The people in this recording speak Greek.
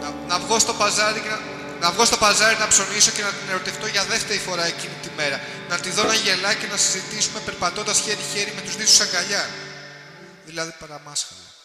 να, να βγω στο παζάρι και να, να βγω στο παζάρι να ψωνίσω και να την ερωτευτώ για δεύτερη φορά εκείνη τη μέρα. Να τη δω να γελά και να συζητήσουμε περπατώντας χέρι-χέρι με τους δύο αγκαλιά. Δηλαδή παραμάσχαλα.